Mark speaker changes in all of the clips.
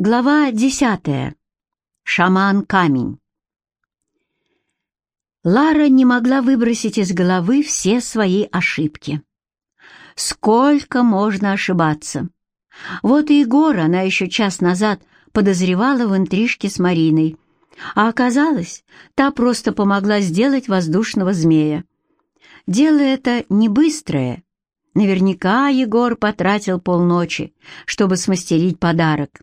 Speaker 1: Глава десятая. Шаман-камень. Лара не могла выбросить из головы все свои ошибки. Сколько можно ошибаться? Вот и Егора она еще час назад подозревала в интрижке с Мариной, а оказалось, та просто помогла сделать воздушного змея. Дело это не быстрое. Наверняка Егор потратил полночи, чтобы смастерить подарок.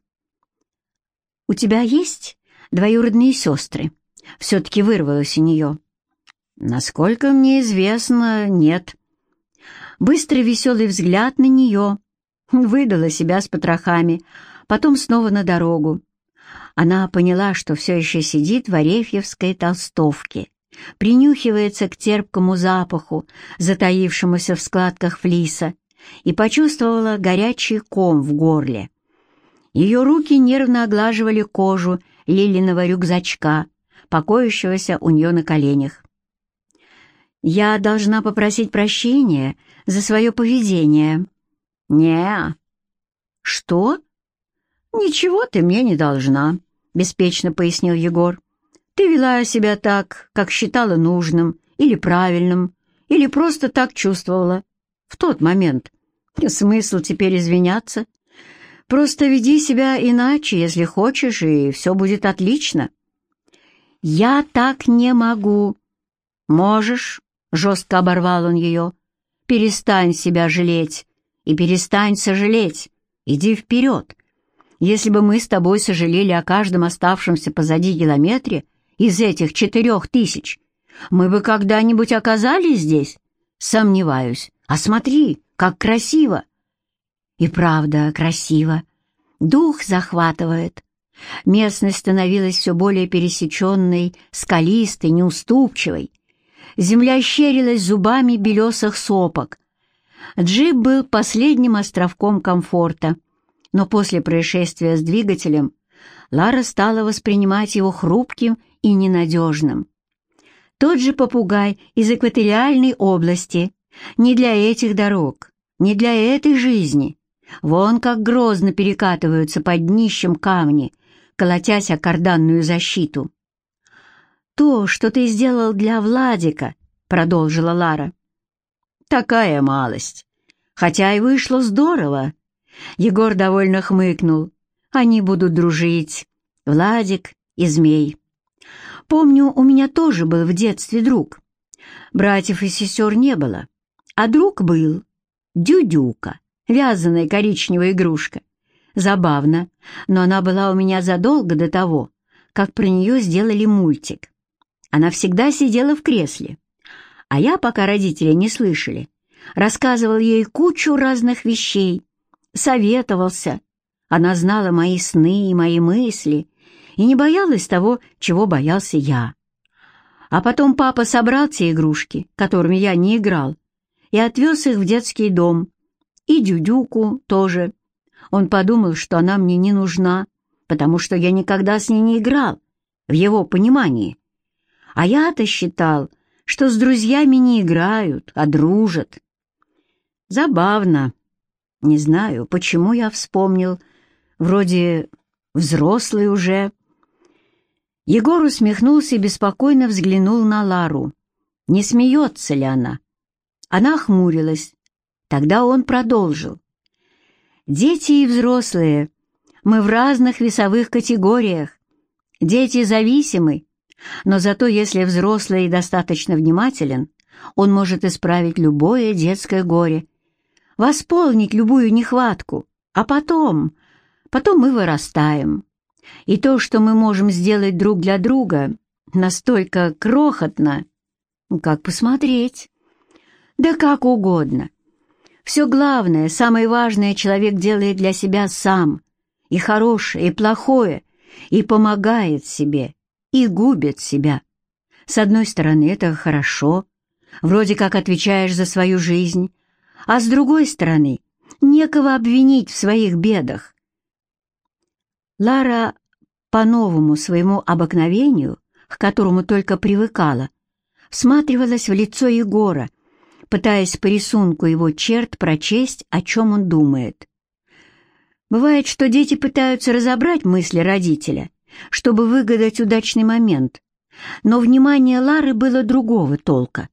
Speaker 1: «У тебя есть двоюродные сестры?» Все-таки вырвалось у нее. «Насколько мне известно, нет». Быстрый веселый взгляд на нее выдала себя с потрохами, потом снова на дорогу. Она поняла, что все еще сидит в Арефьевской толстовке, принюхивается к терпкому запаху, затаившемуся в складках флиса, и почувствовала горячий ком в горле. Ее руки нервно оглаживали кожу лилиного рюкзачка, покоящегося у нее на коленях. «Я должна попросить прощения за свое поведение». «Не». «Что?» «Ничего ты мне не должна», — беспечно пояснил Егор. «Ты вела себя так, как считала нужным или правильным, или просто так чувствовала. В тот момент. Смысл теперь извиняться?» Просто веди себя иначе, если хочешь, и все будет отлично». «Я так не могу». «Можешь», — жестко оборвал он ее. «Перестань себя жалеть и перестань сожалеть. Иди вперед. Если бы мы с тобой сожалели о каждом оставшемся позади километре из этих четырех тысяч, мы бы когда-нибудь оказались здесь? Сомневаюсь. А смотри, как красиво!» И правда, красиво. Дух захватывает. Местность становилась все более пересеченной, скалистой, неуступчивой. Земля щерилась зубами белесых сопок. Джип был последним островком комфорта, но после происшествия с двигателем Лара стала воспринимать его хрупким и ненадежным. Тот же попугай из экваториальной области, не для этих дорог, не для этой жизни, Вон как грозно перекатываются под днищем камни, колотясь о карданную защиту. «То, что ты сделал для Владика», — продолжила Лара. «Такая малость. Хотя и вышло здорово». Егор довольно хмыкнул. «Они будут дружить. Владик и Змей. Помню, у меня тоже был в детстве друг. Братьев и сестер не было, а друг был. Дюдюка вязаная коричневая игрушка. Забавно, но она была у меня задолго до того, как про нее сделали мультик. Она всегда сидела в кресле, а я, пока родители не слышали, рассказывал ей кучу разных вещей, советовался. Она знала мои сны и мои мысли и не боялась того, чего боялся я. А потом папа собрал те игрушки, которыми я не играл, и отвез их в детский дом, и Дюдюку тоже. Он подумал, что она мне не нужна, потому что я никогда с ней не играл, в его понимании. А я-то считал, что с друзьями не играют, а дружат. Забавно. Не знаю, почему я вспомнил. Вроде взрослый уже. Егор усмехнулся и беспокойно взглянул на Лару. Не смеется ли она? Она хмурилась, Тогда он продолжил. «Дети и взрослые, мы в разных весовых категориях. Дети зависимы, но зато если взрослый достаточно внимателен, он может исправить любое детское горе, восполнить любую нехватку, а потом, потом мы вырастаем. И то, что мы можем сделать друг для друга, настолько крохотно, как посмотреть. Да как угодно. Все главное, самое важное человек делает для себя сам, и хорошее, и плохое, и помогает себе, и губит себя. С одной стороны, это хорошо, вроде как отвечаешь за свою жизнь, а с другой стороны, некого обвинить в своих бедах. Лара по новому своему обыкновению, к которому только привыкала, всматривалась в лицо Егора, пытаясь по рисунку его черт прочесть, о чем он думает. Бывает, что дети пытаются разобрать мысли родителя, чтобы выгадать удачный момент, но внимание Лары было другого толка.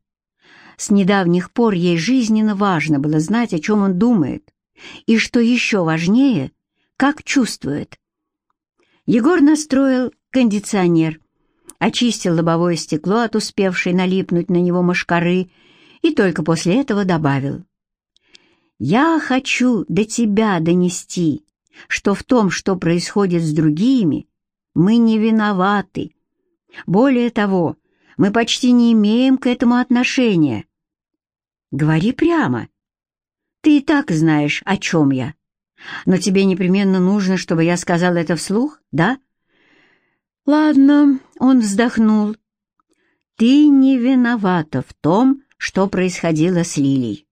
Speaker 1: С недавних пор ей жизненно важно было знать, о чем он думает, и, что еще важнее, как чувствует. Егор настроил кондиционер, очистил лобовое стекло от успевшей налипнуть на него мошкары и только после этого добавил. «Я хочу до тебя донести, что в том, что происходит с другими, мы не виноваты. Более того, мы почти не имеем к этому отношения. Говори прямо. Ты и так знаешь, о чем я. Но тебе непременно нужно, чтобы я сказал это вслух, да?» «Ладно», — он вздохнул. «Ты не виновата в том, что происходило с Лилей».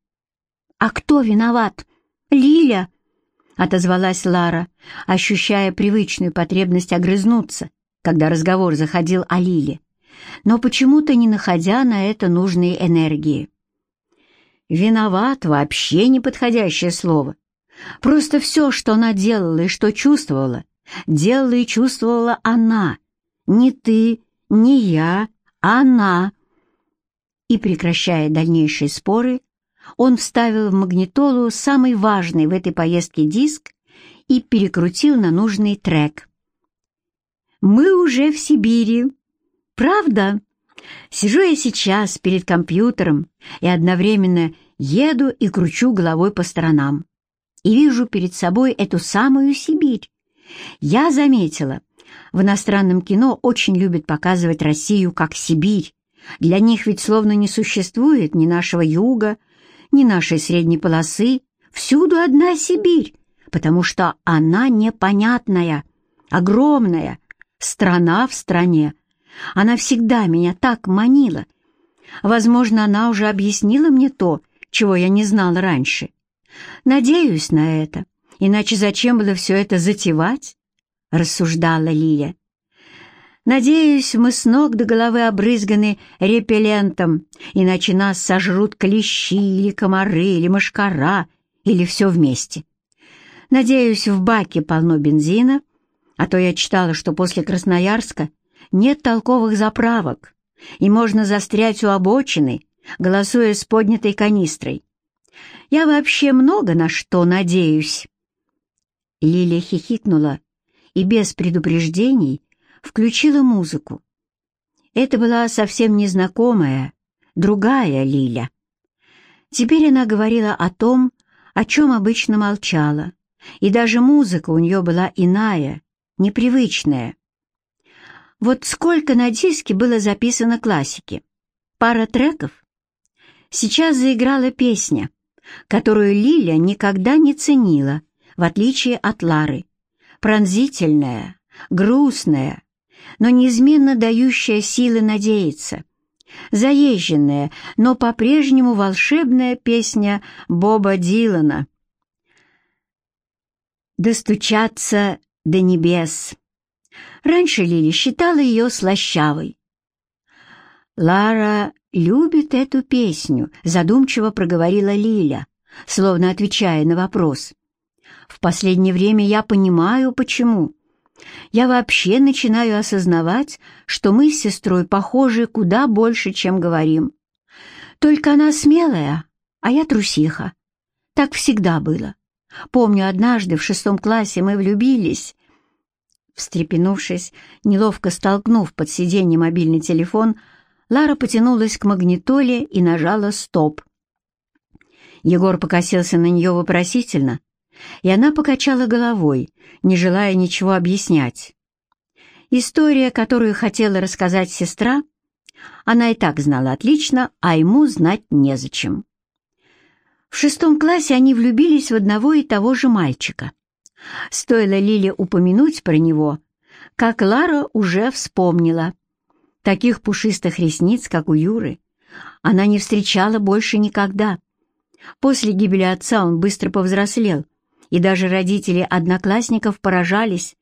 Speaker 1: «А кто виноват? Лиля?» — отозвалась Лара, ощущая привычную потребность огрызнуться, когда разговор заходил о Лиле, но почему-то не находя на это нужной энергии. «Виноват» — вообще неподходящее слово. Просто все, что она делала и что чувствовала, делала и чувствовала она, не ты, не я, она. И, прекращая дальнейшие споры, он вставил в магнитолу самый важный в этой поездке диск и перекрутил на нужный трек. «Мы уже в Сибири. Правда? Сижу я сейчас перед компьютером и одновременно еду и кручу головой по сторонам. И вижу перед собой эту самую Сибирь. Я заметила, в иностранном кино очень любят показывать Россию как Сибирь. Для них ведь словно не существует ни нашего юга, ни нашей средней полосы. Всюду одна Сибирь, потому что она непонятная, огромная, страна в стране. Она всегда меня так манила. Возможно, она уже объяснила мне то, чего я не знала раньше. Надеюсь на это, иначе зачем было все это затевать? — рассуждала Лиля. «Надеюсь, мы с ног до головы обрызганы репеллентом, иначе нас сожрут клещи или комары или мошкара, или все вместе. Надеюсь, в баке полно бензина, а то я читала, что после Красноярска нет толковых заправок, и можно застрять у обочины, голосуя с поднятой канистрой. Я вообще много на что надеюсь». Лилия хихикнула и без предупреждений включила музыку. Это была совсем незнакомая, другая Лиля. Теперь она говорила о том, о чем обычно молчала, и даже музыка у нее была иная, непривычная. Вот сколько на диске было записано классики? Пара треков? Сейчас заиграла песня, которую Лиля никогда не ценила, в отличие от Лары пронзительная, грустная, но неизменно дающая силы надеяться. Заезженная, но по-прежнему волшебная песня Боба Дилана. «Достучаться до небес». Раньше Лили считала ее слащавой. «Лара любит эту песню», — задумчиво проговорила Лиля, словно отвечая на вопрос. В последнее время я понимаю, почему. Я вообще начинаю осознавать, что мы с сестрой похожи куда больше, чем говорим. Только она смелая, а я трусиха. Так всегда было. Помню, однажды в шестом классе мы влюбились. Встрепенувшись, неловко столкнув под сиденье мобильный телефон, Лара потянулась к магнитоле и нажала «Стоп». Егор покосился на нее вопросительно, и она покачала головой, не желая ничего объяснять. История, которую хотела рассказать сестра, она и так знала отлично, а ему знать незачем. В шестом классе они влюбились в одного и того же мальчика. Стоило Лиле упомянуть про него, как Лара уже вспомнила. Таких пушистых ресниц, как у Юры, она не встречала больше никогда. После гибели отца он быстро повзрослел и даже родители одноклассников поражались,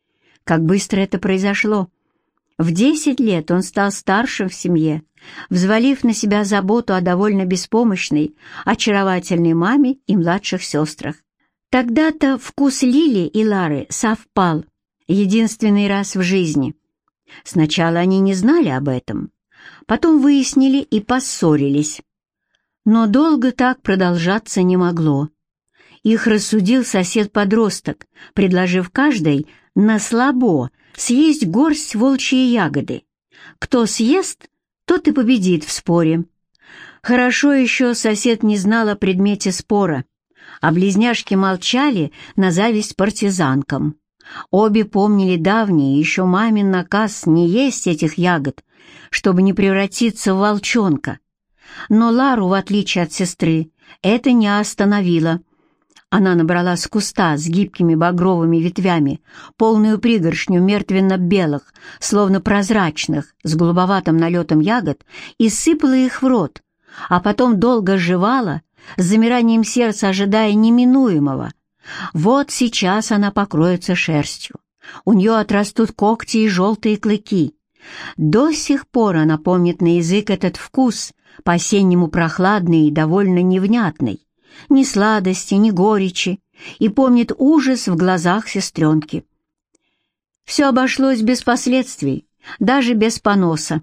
Speaker 1: как быстро это произошло. В десять лет он стал старшим в семье, взвалив на себя заботу о довольно беспомощной, очаровательной маме и младших сестрах. Тогда-то вкус Лили и Лары совпал, единственный раз в жизни. Сначала они не знали об этом, потом выяснили и поссорились. Но долго так продолжаться не могло. Их рассудил сосед-подросток, предложив каждой на слабо съесть горсть волчьей ягоды. Кто съест, тот и победит в споре. Хорошо еще сосед не знал о предмете спора, а близняшки молчали на зависть партизанкам. Обе помнили давний, еще мамин наказ не есть этих ягод, чтобы не превратиться в волчонка. Но Лару, в отличие от сестры, это не остановило. Она набрала с куста с гибкими багровыми ветвями полную пригоршню мертвенно-белых, словно прозрачных, с голубоватым налетом ягод, и сыпала их в рот, а потом долго жевала, с замиранием сердца ожидая неминуемого. Вот сейчас она покроется шерстью. У нее отрастут когти и желтые клыки. До сих пор она помнит на язык этот вкус, по-осеннему прохладный и довольно невнятный ни сладости, ни горечи, и помнит ужас в глазах сестренки. Все обошлось без последствий, даже без поноса.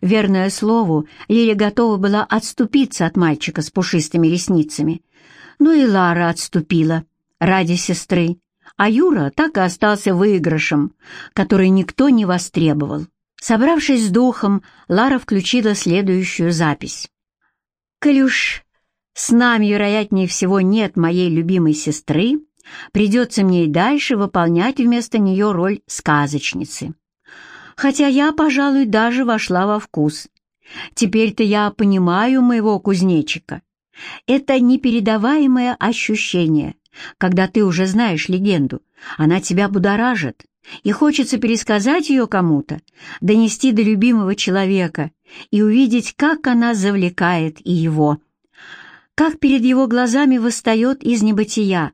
Speaker 1: Верное слову, Лиля готова была отступиться от мальчика с пушистыми ресницами. Но и Лара отступила ради сестры, а Юра так и остался выигрышем, который никто не востребовал. Собравшись с духом, Лара включила следующую запись. «Коль с нами, вероятнее всего, нет моей любимой сестры, придется мне и дальше выполнять вместо нее роль сказочницы. Хотя я, пожалуй, даже вошла во вкус. Теперь-то я понимаю моего кузнечика. Это непередаваемое ощущение, когда ты уже знаешь легенду, она тебя будоражит, и хочется пересказать ее кому-то, донести до любимого человека и увидеть, как она завлекает и его как перед его глазами восстает из небытия.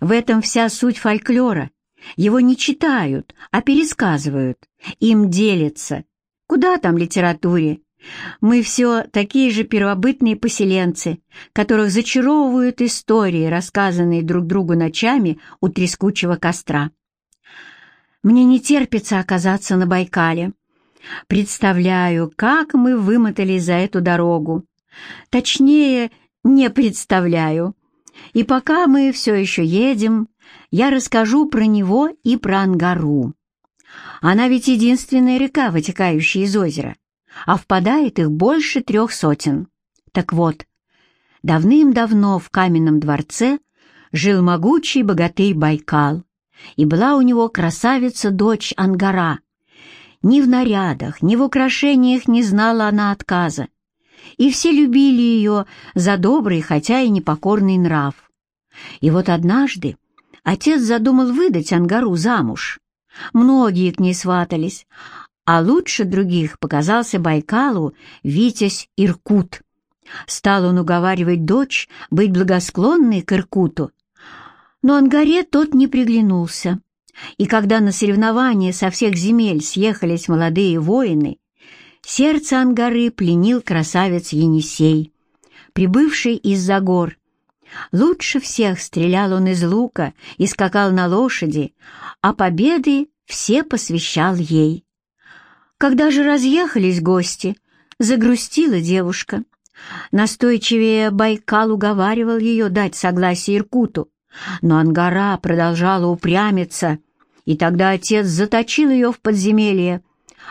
Speaker 1: В этом вся суть фольклора. Его не читают, а пересказывают, им делятся. Куда там литературе? Мы все такие же первобытные поселенцы, которых зачаровывают истории, рассказанные друг другу ночами у трескучего костра. Мне не терпится оказаться на Байкале. Представляю, как мы вымотались за эту дорогу. Точнее, не представляю. И пока мы все еще едем, я расскажу про него и про Ангару. Она ведь единственная река, вытекающая из озера, а впадает их больше трех сотен. Так вот, давным-давно в каменном дворце жил могучий богатырь Байкал, и была у него красавица-дочь Ангара. Ни в нарядах, ни в украшениях не знала она отказа, и все любили ее за добрый, хотя и непокорный нрав. И вот однажды отец задумал выдать Ангару замуж. Многие к ней сватались, а лучше других показался Байкалу Витязь Иркут. Стал он уговаривать дочь быть благосклонной к Иркуту, но Ангаре тот не приглянулся. И когда на соревнования со всех земель съехались молодые воины, Сердце Ангары пленил красавец Енисей, прибывший из-за гор. Лучше всех стрелял он из лука и скакал на лошади, а победы все посвящал ей. Когда же разъехались гости, загрустила девушка. Настойчивее Байкал уговаривал ее дать согласие Иркуту, но Ангара продолжала упрямиться, и тогда отец заточил ее в подземелье,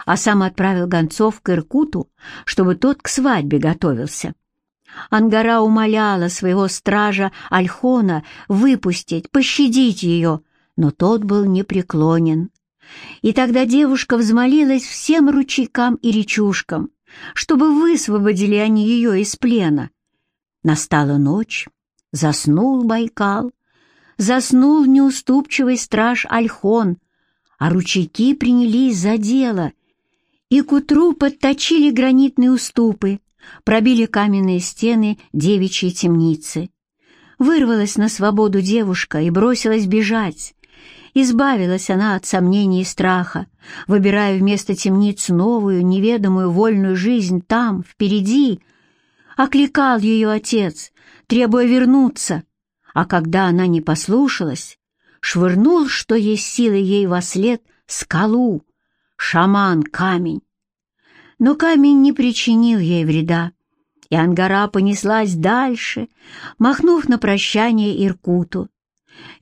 Speaker 1: а сам отправил гонцов к Иркуту, чтобы тот к свадьбе готовился. Ангара умоляла своего стража Альхона выпустить, пощадить ее, но тот был непреклонен. И тогда девушка взмолилась всем ручейкам и речушкам, чтобы высвободили они ее из плена. Настала ночь, заснул Байкал, заснул неуступчивый страж Альхон, а ручейки принялись за дело — и к утру подточили гранитные уступы, пробили каменные стены девичьей темницы. Вырвалась на свободу девушка и бросилась бежать. Избавилась она от сомнений и страха, выбирая вместо темниц новую, неведомую вольную жизнь там, впереди. Окликал ее отец, требуя вернуться. а когда она не послушалась, швырнул, что есть силы ей во след, скалу, шаман-камень. Но камень не причинил ей вреда, и Ангара понеслась дальше, махнув на прощание Иркуту.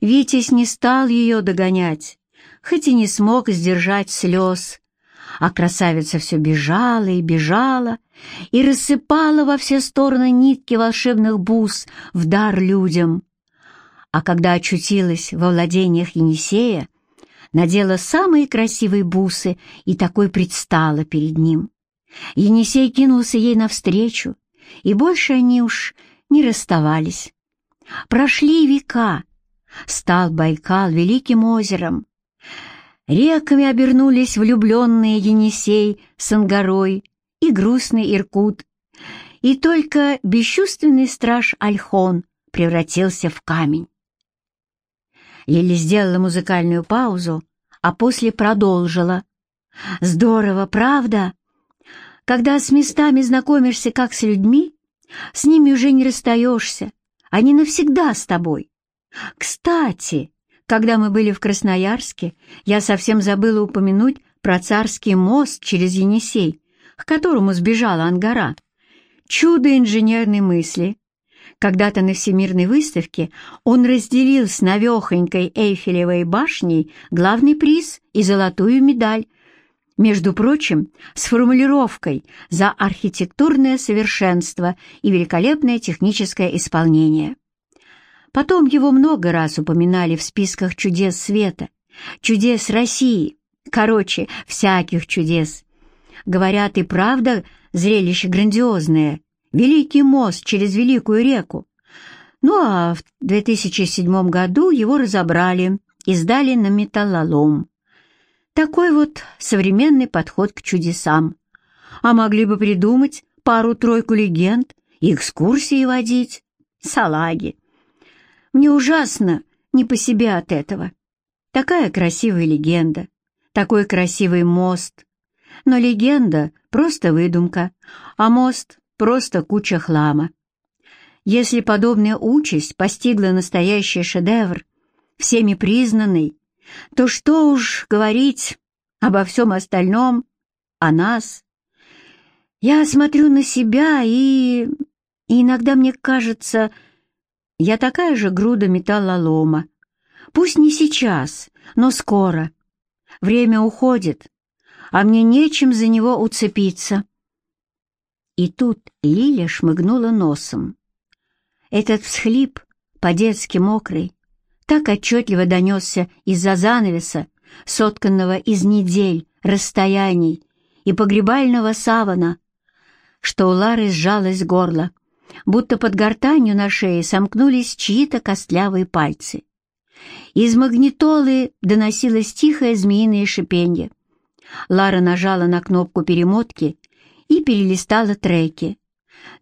Speaker 1: Витязь не стал ее догонять, хоть и не смог сдержать слез, а красавица все бежала и бежала, и рассыпала во все стороны нитки волшебных бус в дар людям. А когда очутилась во владениях Енисея, надела самые красивые бусы и такой предстала перед ним. Енисей кинулся ей навстречу, и больше они уж не расставались. Прошли века, стал Байкал великим озером. Реками обернулись влюбленные Енисей с Ангарой и грустный Иркут, и только бесчувственный страж Альхон превратился в камень. Лили сделала музыкальную паузу, а после продолжила. «Здорово, правда? Когда с местами знакомишься как с людьми, с ними уже не расстаешься, они навсегда с тобой. Кстати, когда мы были в Красноярске, я совсем забыла упомянуть про царский мост через Енисей, к которому сбежала Ангара. Чудо инженерной мысли. Когда-то на Всемирной выставке он разделил с навехонькой Эйфелевой башней главный приз и золотую медаль, между прочим, с формулировкой «за архитектурное совершенство и великолепное техническое исполнение». Потом его много раз упоминали в списках чудес света, чудес России, короче, всяких чудес. Говорят, и правда зрелище грандиозное, великий мост через великую реку. Ну а в 2007 году его разобрали и сдали на металлолом. Такой вот современный подход к чудесам. А могли бы придумать пару-тройку легенд и экскурсии водить. Салаги. Мне ужасно не по себе от этого. Такая красивая легенда, такой красивый мост. Но легенда — просто выдумка, а мост — просто куча хлама. Если подобная участь постигла настоящий шедевр, всеми признанный, то что уж говорить обо всем остальном, о нас. Я смотрю на себя, и, и иногда мне кажется, я такая же груда металлолома. Пусть не сейчас, но скоро. Время уходит, а мне нечем за него уцепиться. И тут Лиля шмыгнула носом. Этот всхлип, по-детски мокрый, так отчетливо донесся из-за занавеса, сотканного из недель, расстояний и погребального савана, что у Лары сжалось горло будто под гортанью на шее сомкнулись чьи-то костлявые пальцы. Из магнитолы доносилось тихое змеиное шипенье. Лара нажала на кнопку перемотки и перелистала треки.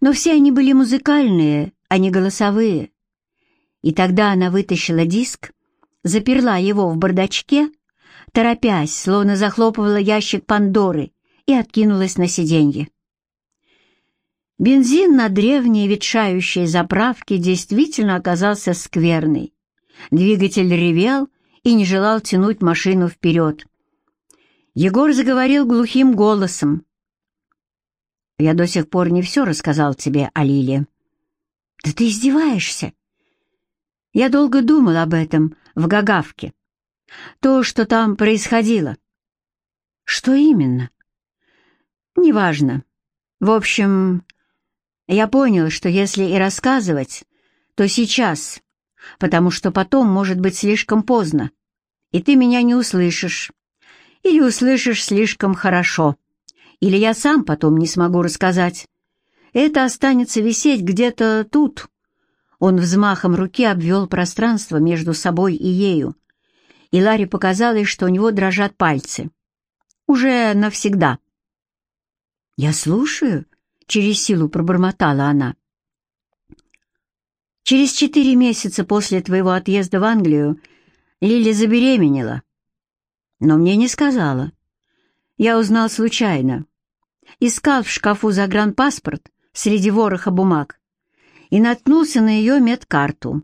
Speaker 1: Но все они были музыкальные, а не голосовые. И тогда она вытащила диск, заперла его в бардачке, торопясь, словно захлопывала ящик Пандоры, и откинулась на сиденье. Бензин на древней ветшающей заправке действительно оказался скверный. Двигатель ревел и не желал тянуть машину вперед. Егор заговорил глухим голосом. «Я до сих пор не все рассказал тебе о Лиле». «Да ты издеваешься?» Я долго думал об этом в Гагавке. То, что там происходило. Что именно? Неважно. В общем, я понял, что если и рассказывать, то сейчас, потому что потом может быть слишком поздно, и ты меня не услышишь. Или услышишь слишком хорошо, или я сам потом не смогу рассказать. Это останется висеть где-то тут. Он взмахом руки обвел пространство между собой и ею, и Ларе показалось, что у него дрожат пальцы. Уже навсегда. «Я слушаю», через силу пробормотала она. Через четыре месяца после твоего отъезда в Англию Лили забеременела. Но мне не сказала. Я узнал случайно. Искал в шкафу загранпаспорт среди вороха бумаг и наткнулся на ее медкарту.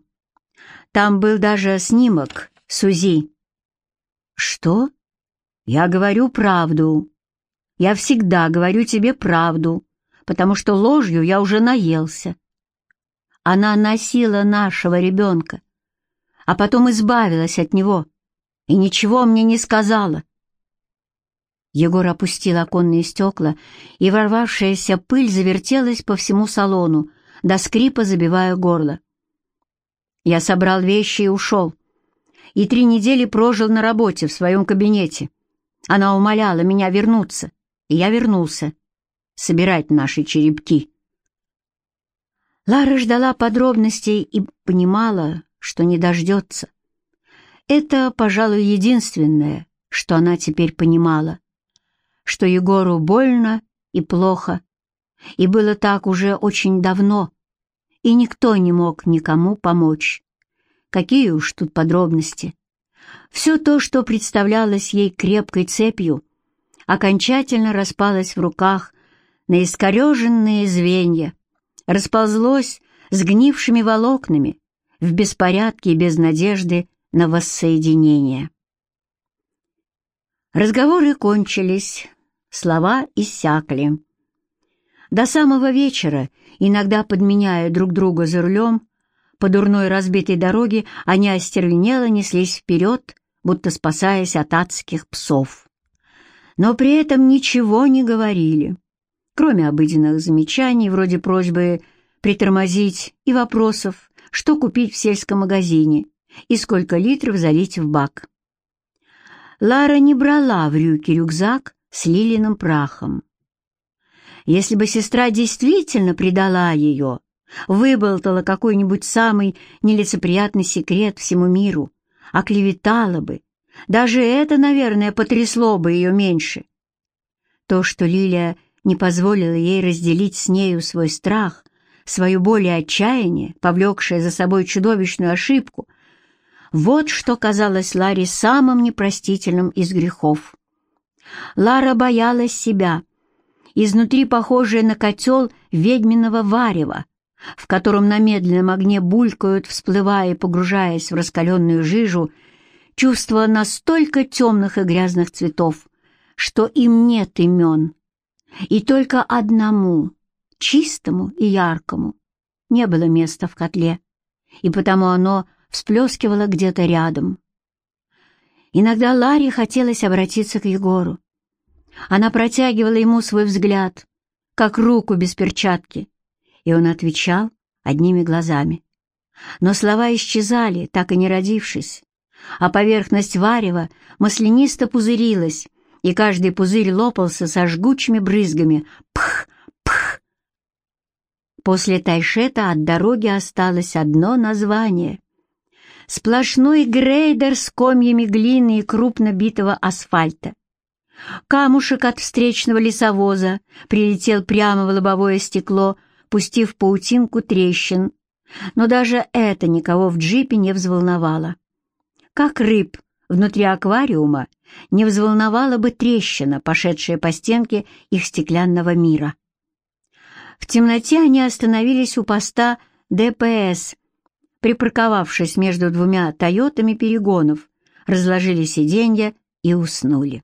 Speaker 1: Там был даже снимок Сузи. «Что? Я говорю правду. Я всегда говорю тебе правду, потому что ложью я уже наелся. Она носила нашего ребенка, а потом избавилась от него и ничего мне не сказала. Егор опустил оконные стекла, и ворвавшаяся пыль завертелась по всему салону, до скрипа забивая горло. Я собрал вещи и ушел, и три недели прожил на работе в своем кабинете. Она умоляла меня вернуться, и я вернулся, собирать наши черепки. Лара ждала подробностей и понимала, что не дождется. Это, пожалуй, единственное, что она теперь понимала, что Егору больно и плохо, и было так уже очень давно, и никто не мог никому помочь. Какие уж тут подробности. Все то, что представлялось ей крепкой цепью, окончательно распалось в руках на искореженные звенья, расползлось сгнившими волокнами в беспорядке и без надежды на воссоединение. Разговоры кончились, слова иссякли. До самого вечера, иногда подменяя друг друга за рулем, по дурной разбитой дороге они остервенело неслись вперед, будто спасаясь от адских псов. Но при этом ничего не говорили кроме обыденных замечаний вроде просьбы притормозить и вопросов, что купить в сельском магазине и сколько литров залить в бак. Лара не брала в рюки рюкзак с лилиным прахом. Если бы сестра действительно предала ее, выболтала какой-нибудь самый нелицеприятный секрет всему миру, оклеветала бы, даже это, наверное, потрясло бы ее меньше. То, что Лилия не позволила ей разделить с нею свой страх, свою боль и отчаяние, повлекшее за собой чудовищную ошибку, вот что казалось Ларе самым непростительным из грехов. Лара боялась себя, изнутри похожая на котел ведьминого варева, в котором на медленном огне булькают, всплывая и погружаясь в раскаленную жижу, чувства настолько темных и грязных цветов, что им нет имен, и только одному, чистому и яркому, не было места в котле, и потому оно всплескивало где-то рядом. Иногда Ларе хотелось обратиться к Егору. Она протягивала ему свой взгляд, как руку без перчатки, и он отвечал одними глазами. Но слова исчезали, так и не родившись, а поверхность варева маслянисто пузырилась, и каждый пузырь лопался со жгучими брызгами. Пх! Пх! После Тайшета от дороги осталось одно название. Сплошной грейдер с комьями глины и крупно битого асфальта. Камушек от встречного лесовоза прилетел прямо в лобовое стекло, пустив паутинку трещин. Но даже это никого в джипе не взволновало. Как рыб внутри аквариума не взволновала бы трещина, пошедшая по стенке их стеклянного мира. В темноте они остановились у поста ДПС, припарковавшись между двумя «Тойотами» перегонов, разложили сиденья и уснули.